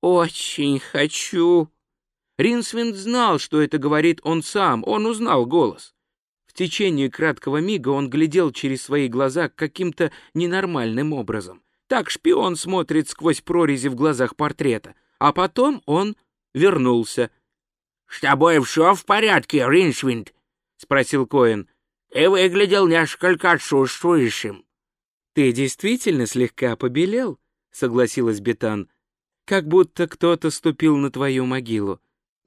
очень хочу». Ринсвинд знал, что это говорит он сам, он узнал голос. В течение краткого мига он глядел через свои глаза каким-то ненормальным образом. Так шпион смотрит сквозь прорези в глазах портрета. А потом он вернулся. — С тобой все в порядке, Ринсвинд? — спросил Коэн. — Ты выглядел несколько отсутствующим. — Ты действительно слегка побелел, — согласилась Бетан. — Как будто кто-то ступил на твою могилу.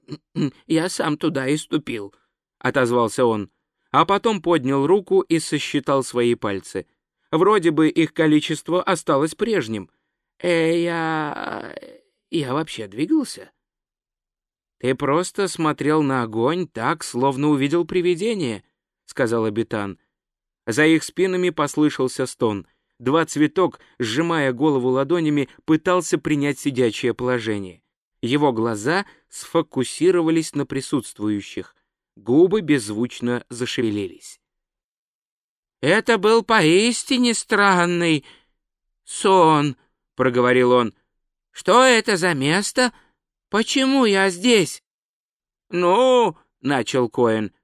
— Я сам туда и ступил, — отозвался он, а потом поднял руку и сосчитал свои пальцы. Вроде бы их количество осталось прежним. «Э, я... я вообще двигался?» «Ты просто смотрел на огонь так, словно увидел привидение», — сказал Абитан. За их спинами послышался стон. Два цветок, сжимая голову ладонями, пытался принять сидячее положение. Его глаза сфокусировались на присутствующих. Губы беззвучно зашевелились. «Это был поистине странный сон», — проговорил он. «Что это за место? Почему я здесь?» «Ну», — начал Коэн, —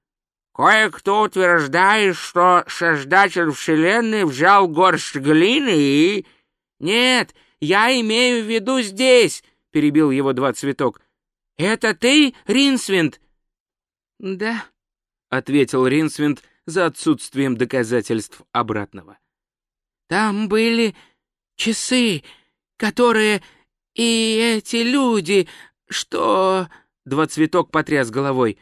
«кое-кто утверждает, что Создатель Вселенной взял горсть глины и...» «Нет, я имею в виду здесь», — перебил его два цветок. «Это ты, Ринсвинд?» «Да», — ответил Ринсвинд за отсутствием доказательств обратного. «Там были часы, которые... и эти люди, что...» Два цветок потряс головой.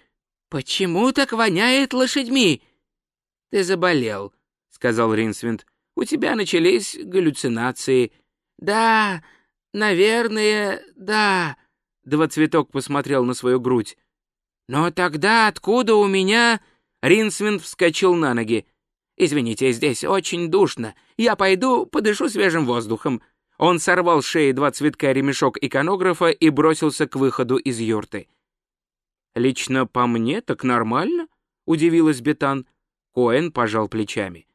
«Почему так воняет лошадьми?» «Ты заболел», — сказал Ринсвинд. «У тебя начались галлюцинации». «Да, наверное, да», Два цветок посмотрел на свою грудь. «Но тогда откуда у меня...» Ринсвинд вскочил на ноги. «Извините, здесь очень душно. Я пойду подышу свежим воздухом». Он сорвал с шеи два цветка ремешок иконографа и бросился к выходу из юрты. «Лично по мне так нормально?» — удивилась Бетан. Коэн пожал плечами.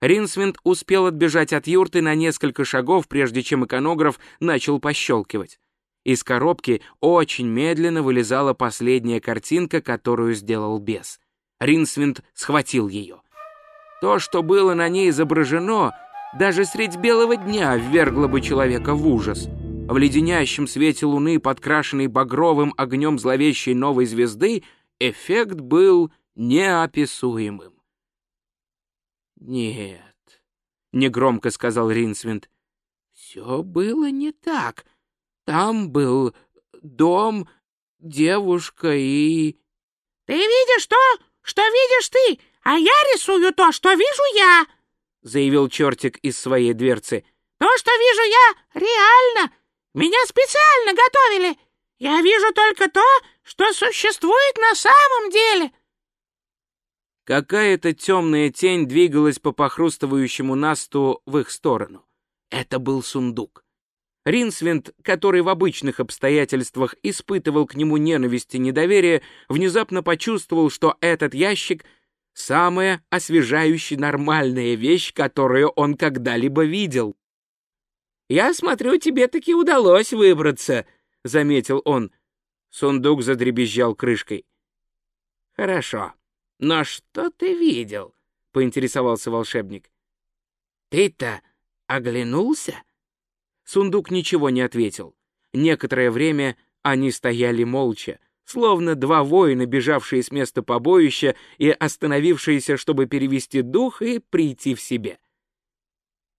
Ринсвинд успел отбежать от юрты на несколько шагов, прежде чем иконограф начал пощелкивать. Из коробки очень медленно вылезала последняя картинка, которую сделал бес. Ринсвинд схватил ее. То, что было на ней изображено, даже средь белого дня ввергло бы человека в ужас. В леденящем свете луны, подкрашенной багровым огнем зловещей новой звезды, эффект был неописуемым. «Нет», — негромко сказал Ринсвинд, — «все было не так». Там был дом, девушка и... — Ты видишь то, что видишь ты, а я рисую то, что вижу я, — заявил чертик из своей дверцы. — То, что вижу я, реально. Меня специально готовили. Я вижу только то, что существует на самом деле. Какая-то темная тень двигалась по похрустывающему насту в их сторону. Это был сундук. Ринсвинд, который в обычных обстоятельствах испытывал к нему ненависть и недоверие, внезапно почувствовал, что этот ящик — самая освежающая нормальная вещь, которую он когда-либо видел. «Я смотрю, тебе таки удалось выбраться», — заметил он. Сундук задребезжал крышкой. «Хорошо. Но что ты видел?» — поинтересовался волшебник. «Ты-то оглянулся?» Сундук ничего не ответил. Некоторое время они стояли молча, словно два воина, бежавшие с места побоища и остановившиеся, чтобы перевести дух и прийти в себе.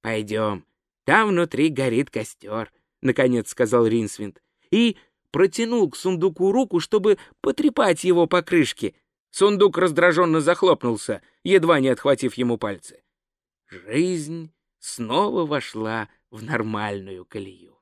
«Пойдем, там внутри горит костер», — наконец сказал Ринсвинд, и протянул к сундуку руку, чтобы потрепать его по крышке. Сундук раздраженно захлопнулся, едва не отхватив ему пальцы. Жизнь снова вошла в нормальную колею.